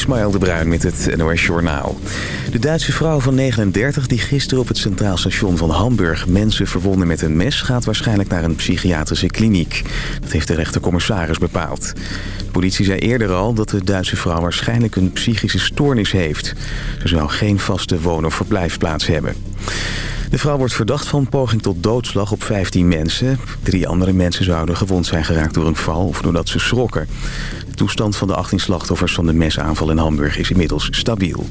Ismaël de Bruin met het NOS Journaal. De Duitse vrouw van 39 die gisteren op het Centraal Station van Hamburg... mensen verwonde met een mes... gaat waarschijnlijk naar een psychiatrische kliniek. Dat heeft de rechtercommissaris bepaald. De politie zei eerder al dat de Duitse vrouw waarschijnlijk een psychische stoornis heeft. Ze zou geen vaste woon- of verblijfplaats hebben. De vrouw wordt verdacht van poging tot doodslag op 15 mensen. Drie andere mensen zouden gewond zijn geraakt door een val of doordat ze schrokken. Toestand van de 18 slachtoffers van de mesaanval in Hamburg is inmiddels stabiel.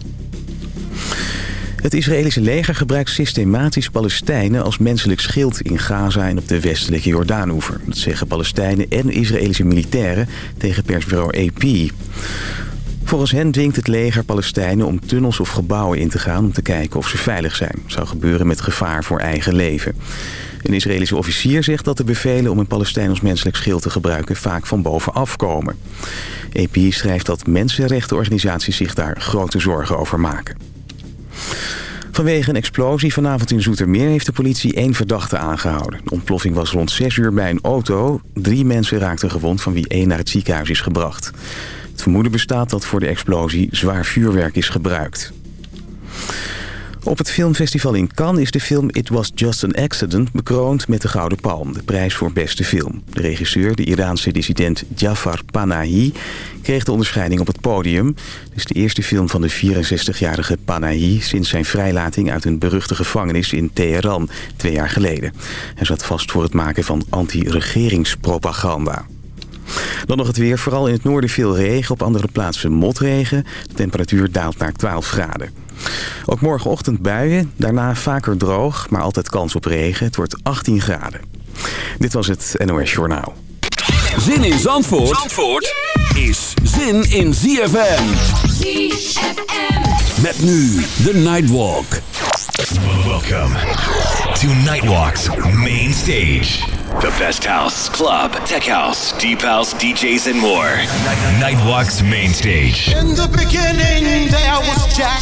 Het Israëlische leger gebruikt systematisch Palestijnen als menselijk schild in Gaza en op de westelijke Jordaanoever. Dat zeggen Palestijnen en Israëlische militairen tegen persbureau AP. Volgens hen dwingt het leger Palestijnen om tunnels of gebouwen in te gaan... om te kijken of ze veilig zijn. Dat zou gebeuren met gevaar voor eigen leven. Een Israëlische officier zegt dat de bevelen om een Palestijn als menselijk schild te gebruiken... vaak van bovenaf komen. EP schrijft dat mensenrechtenorganisaties zich daar grote zorgen over maken. Vanwege een explosie vanavond in Zoetermeer heeft de politie één verdachte aangehouden. De ontploffing was rond 6 uur bij een auto. Drie mensen raakten gewond van wie één naar het ziekenhuis is gebracht. Het vermoeden bestaat dat voor de explosie zwaar vuurwerk is gebruikt. Op het filmfestival in Cannes is de film It Was Just an Accident bekroond met de Gouden Palm, de prijs voor beste film. De regisseur, de Iraanse dissident Jafar Panahi, kreeg de onderscheiding op het podium. Het is de eerste film van de 64-jarige Panahi sinds zijn vrijlating uit een beruchte gevangenis in Teheran twee jaar geleden. Hij zat vast voor het maken van anti-regeringspropaganda. Dan nog het weer. Vooral in het noorden veel regen. Op andere plaatsen motregen. De temperatuur daalt naar 12 graden. Ook morgenochtend buien. Daarna vaker droog, maar altijd kans op regen. Het wordt 18 graden. Dit was het NOS Journaal. Zin in Zandvoort, Zandvoort is zin in ZFM. ZFM. Met nu de Nightwalk. Welcome to Nightwalk's main stage. The best house, club, tech house, deep house, DJs, and more. Nightwalk's main stage. In the beginning, there was Jack,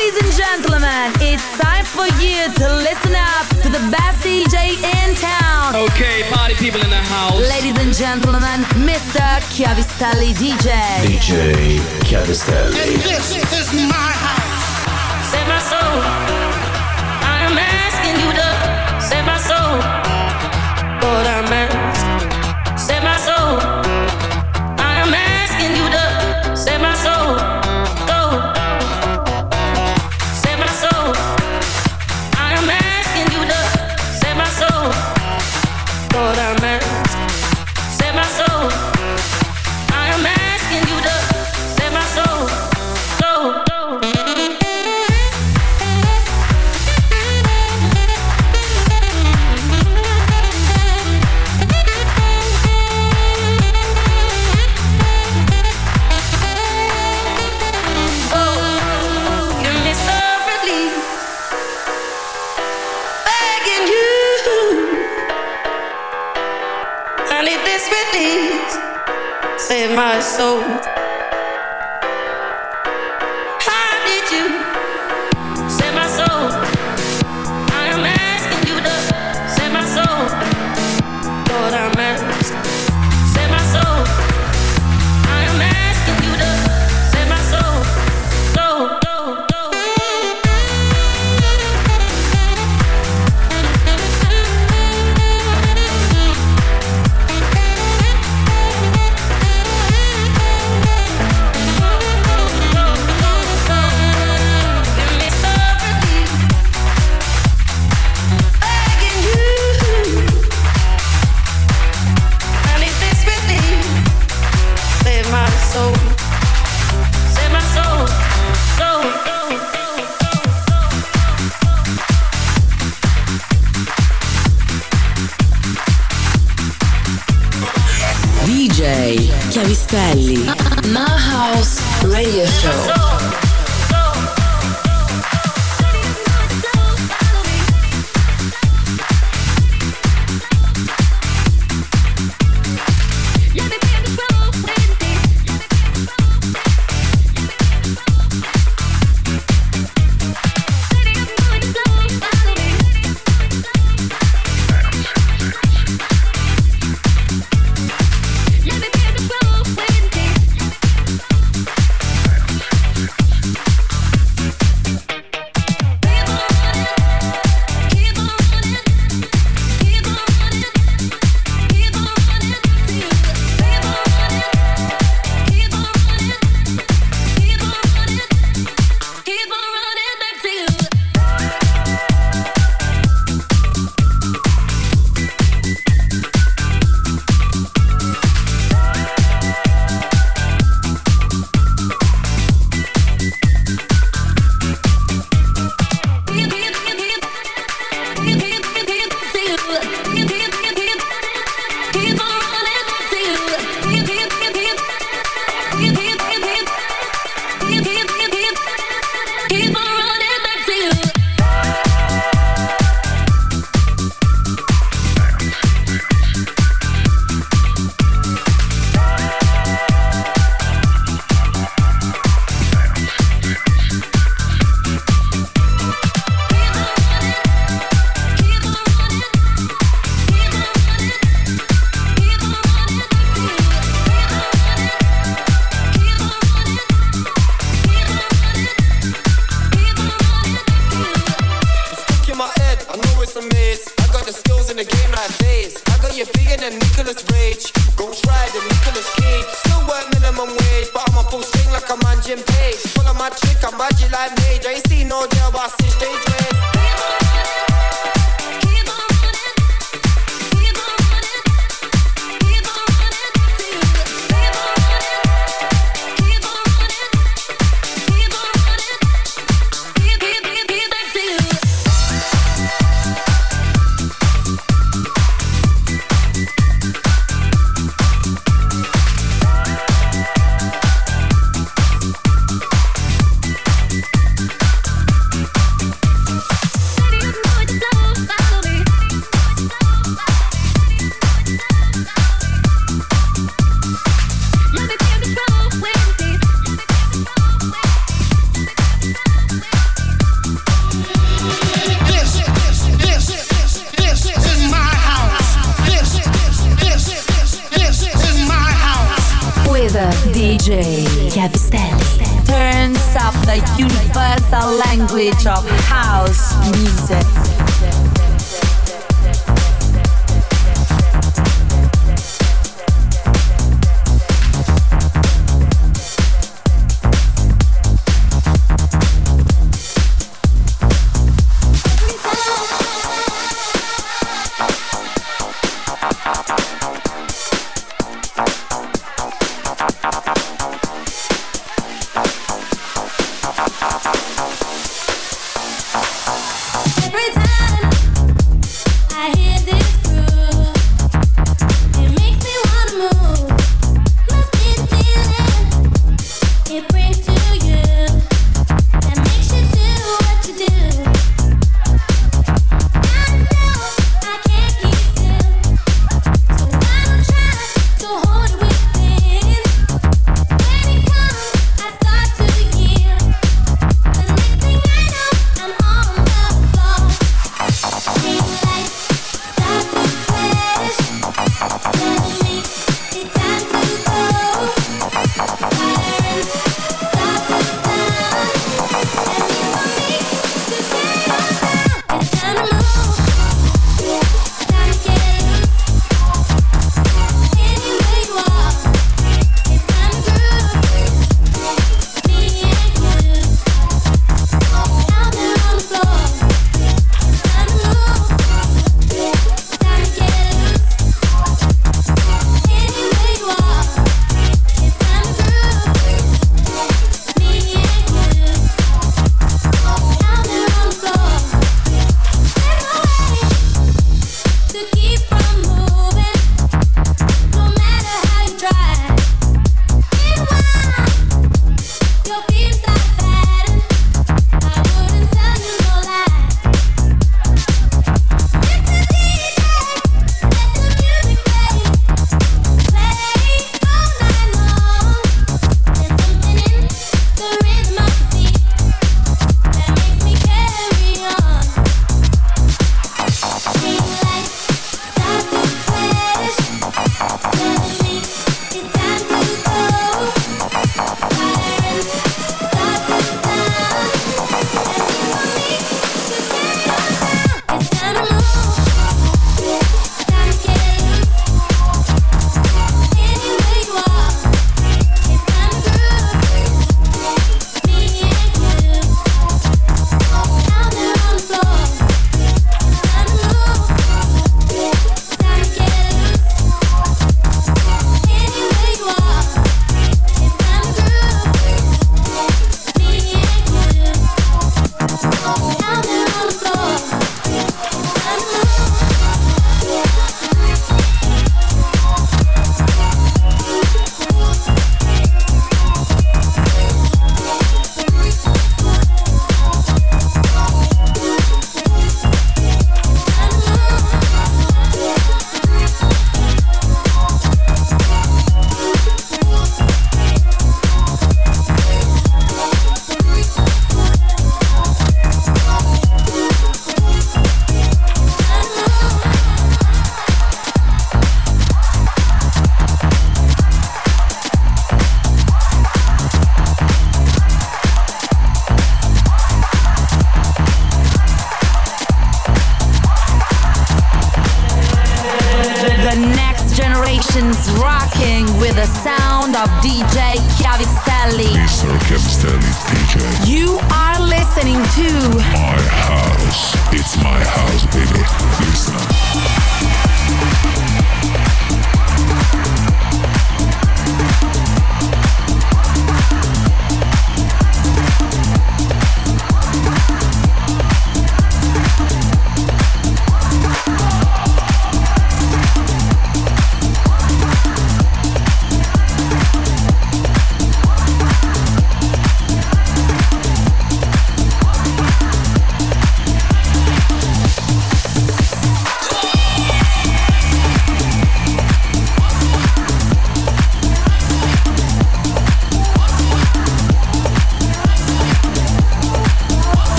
Ladies and gentlemen, it's time for you to listen up to the best DJ in town. Okay, party people in the house. Ladies and gentlemen, Mr. Chiavistelli DJ. DJ Chiavistelli. And this is my house. Save my soul. I am asking you to save my soul. Lord, my soul.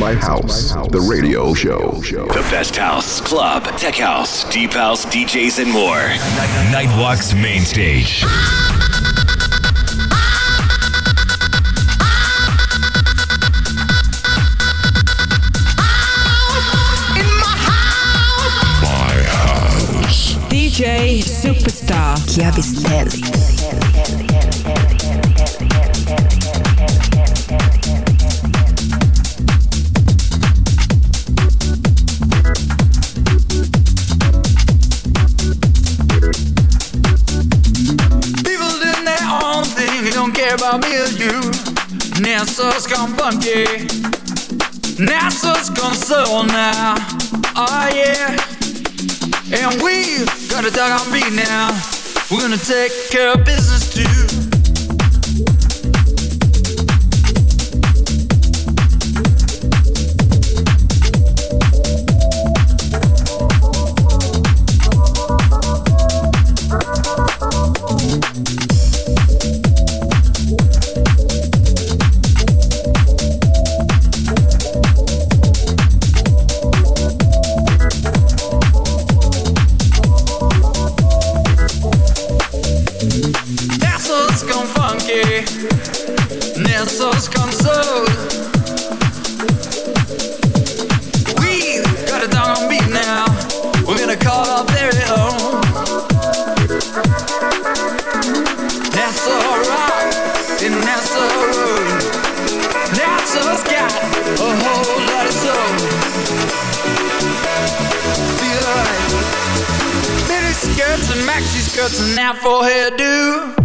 My house, the radio show. The best house, club, tech house, deep house, DJs, and more. Nightwalk's main stage. My house. DJ Superstar Chiavistelli. Gone funky. NASA's gone soul now. Oh yeah. And we got a dog on beat now. We're gonna take care of business too. Taxis cuts and that forehead do.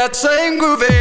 That same groovy.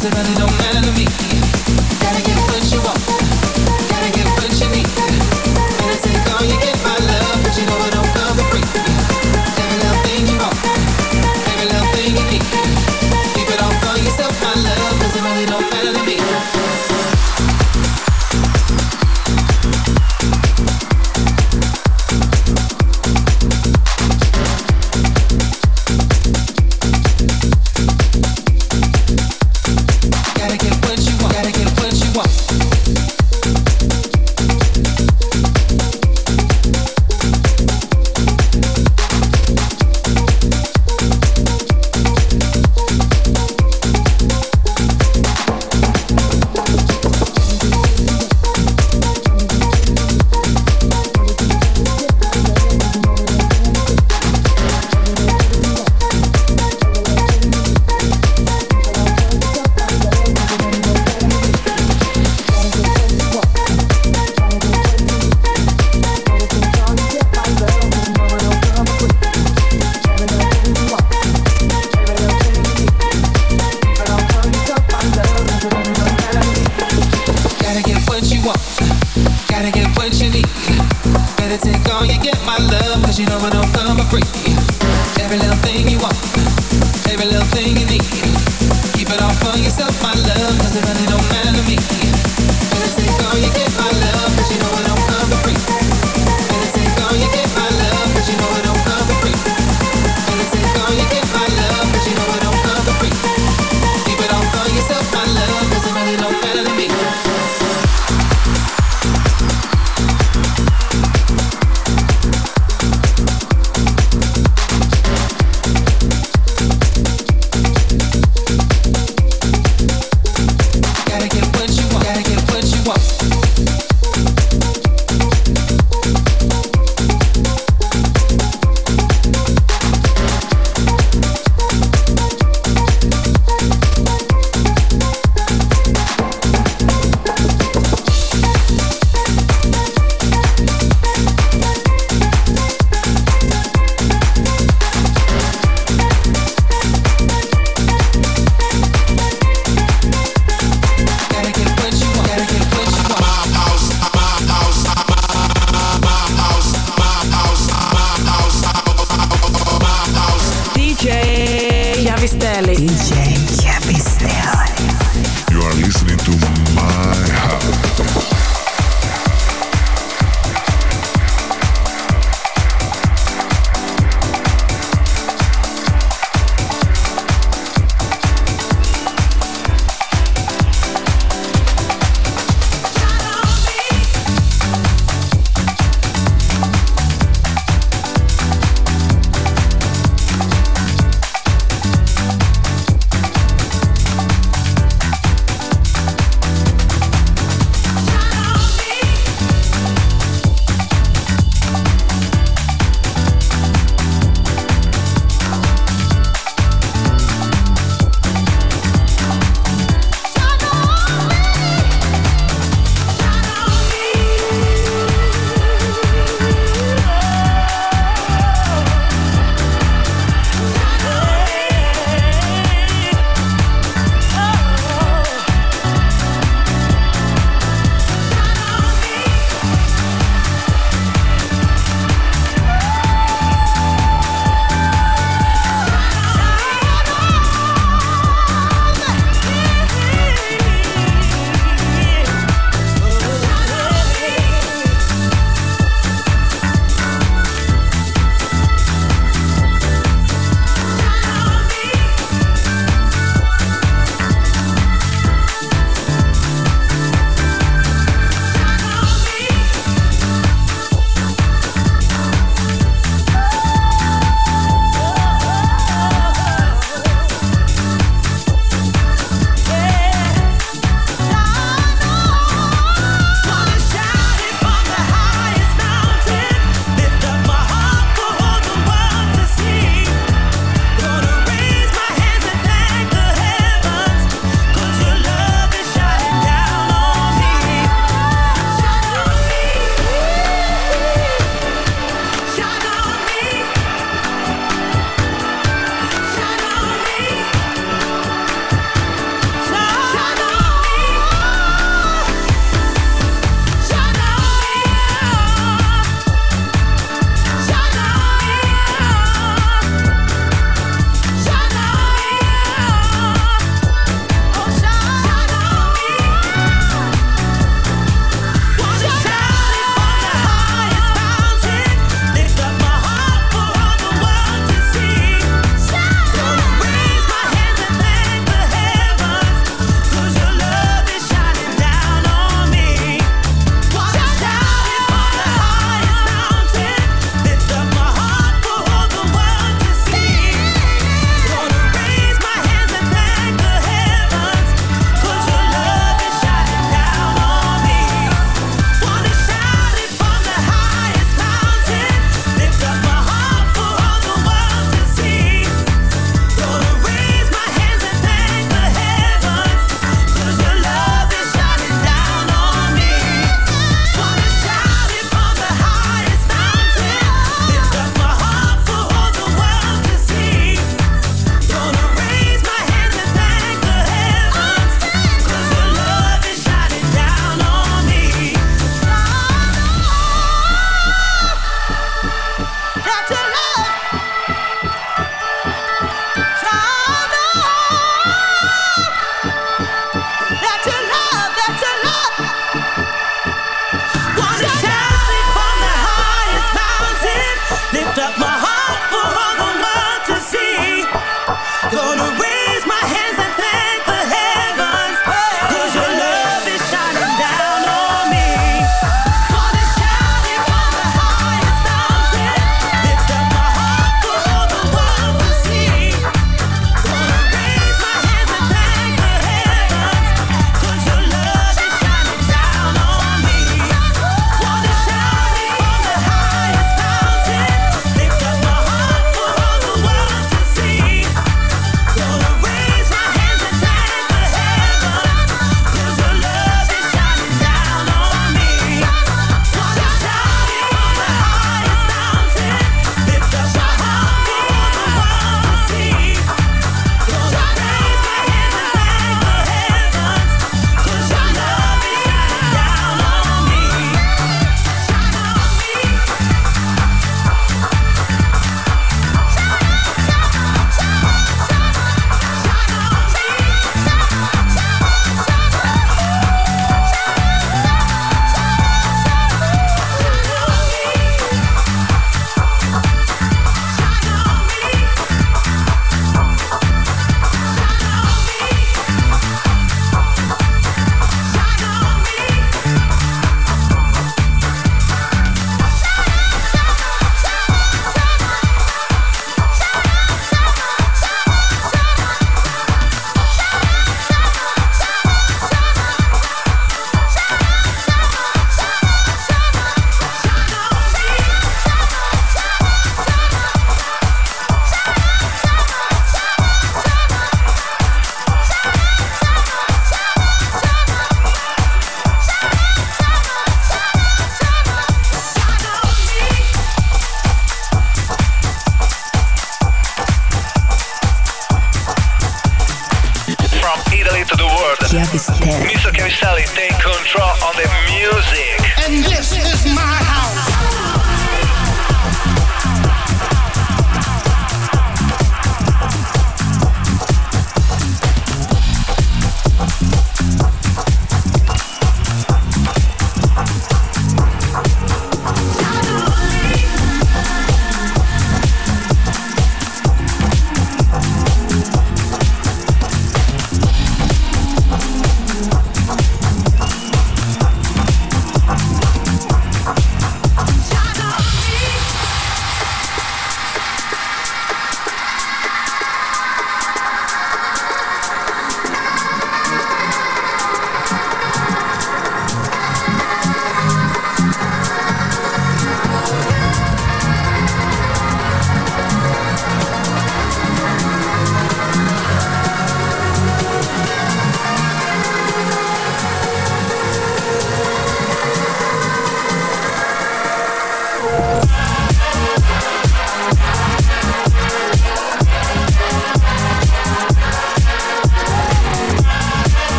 Cause if I did Let it take all you get my love Cause you know I don't come for free. Every little thing you want Every little thing you need. Keep it all for yourself my love Cause it really don't matter to me. Let it take all you get my love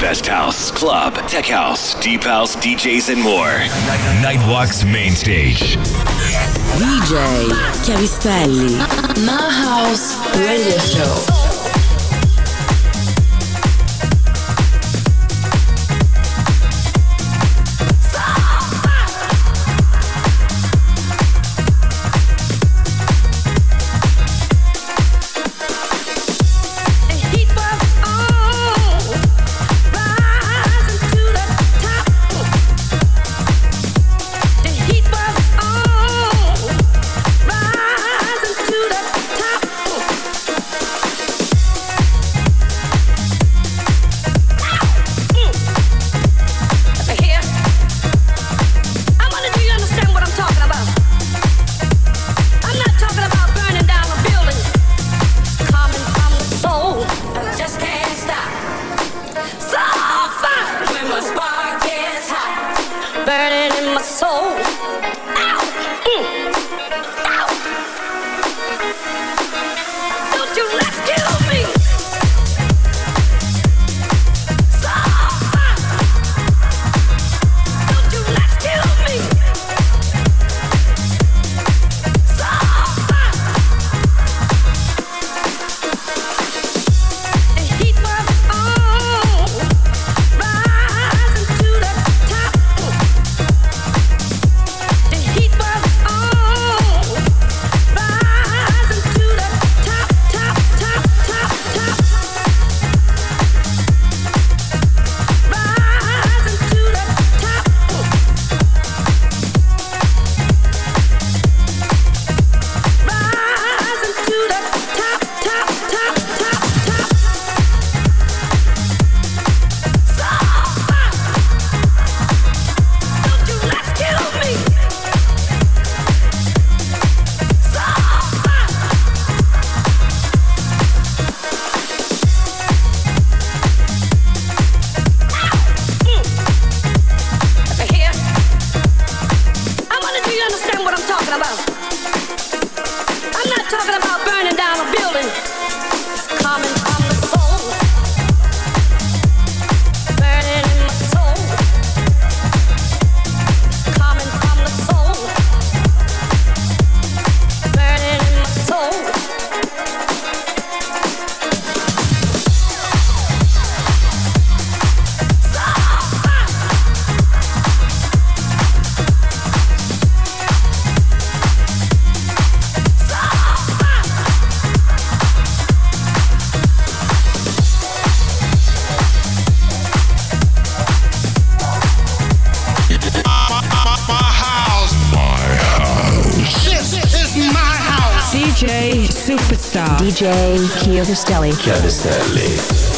Best house, club, tech house, deep house, DJs, and more. Nightwalk's main stage. DJ Chiavistelli. My House Radio Show. my soul. DJ Chiodostelli. Costelli.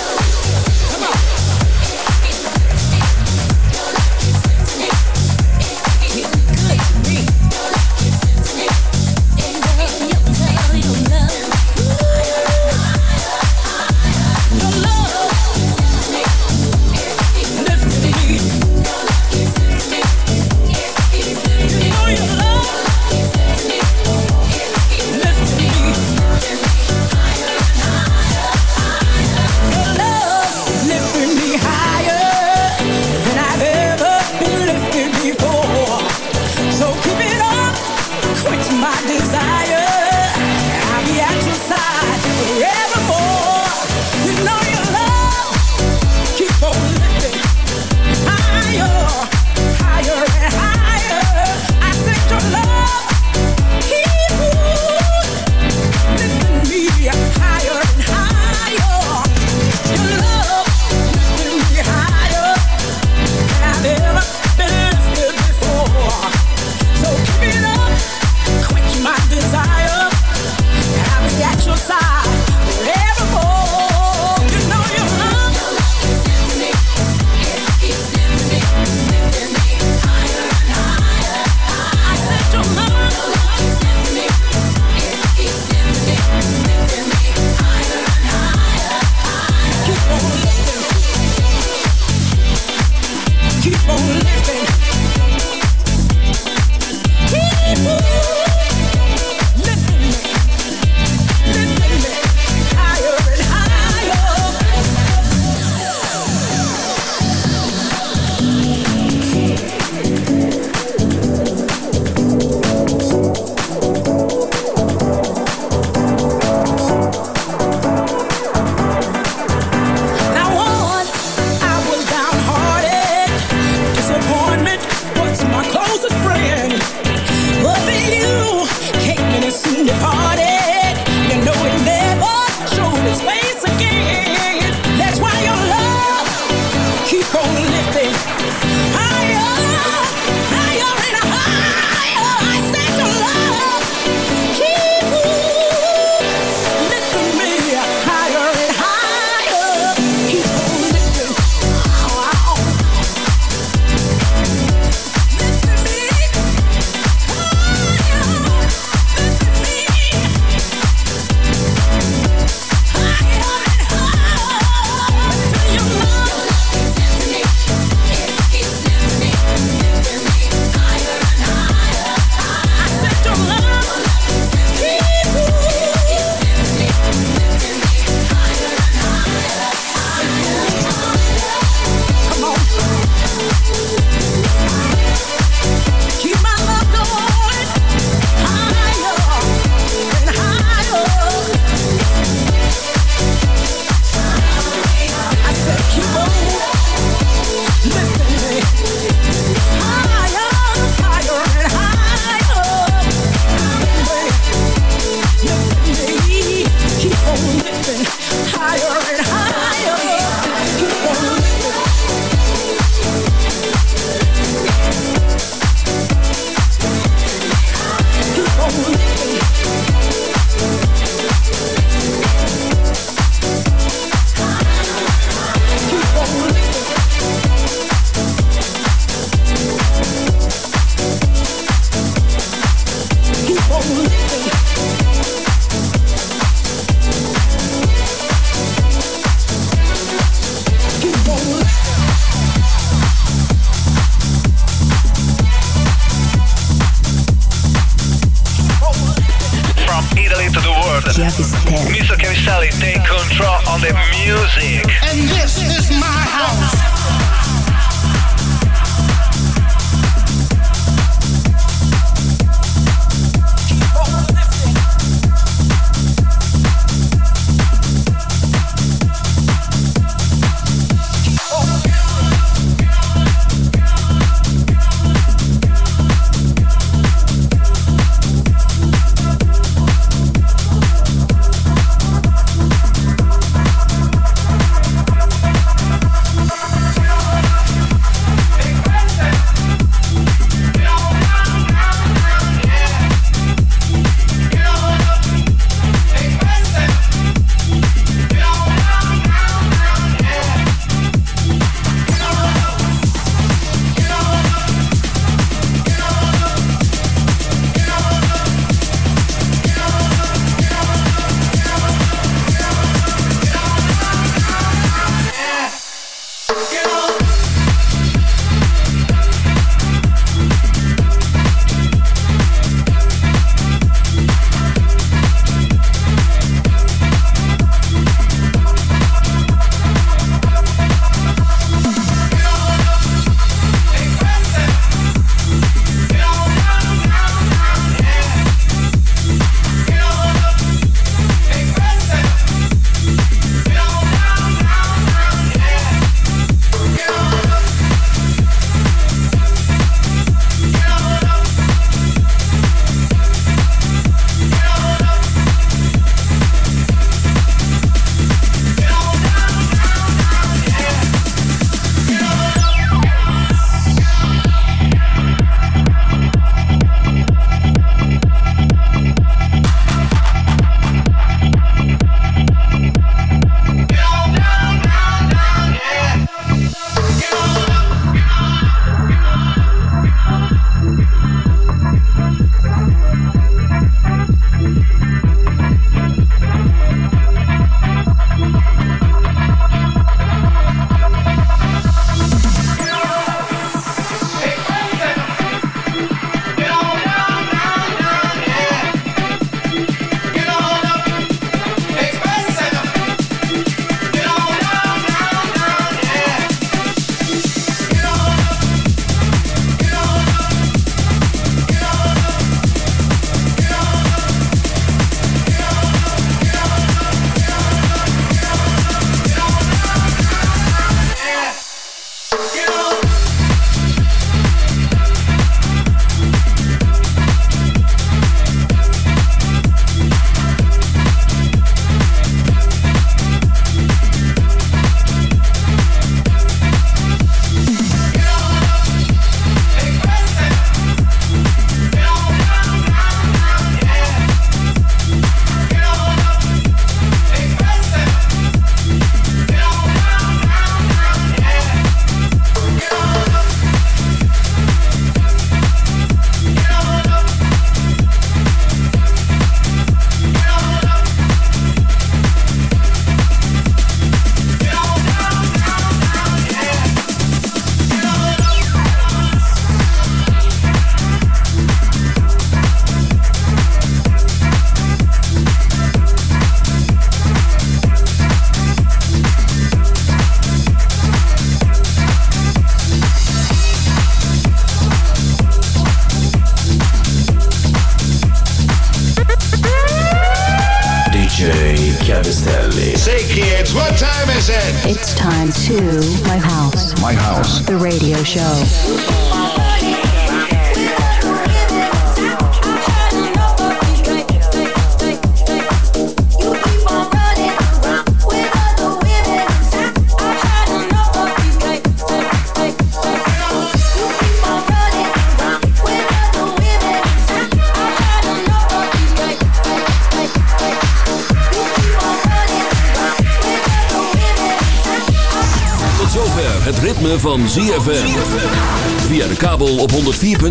Get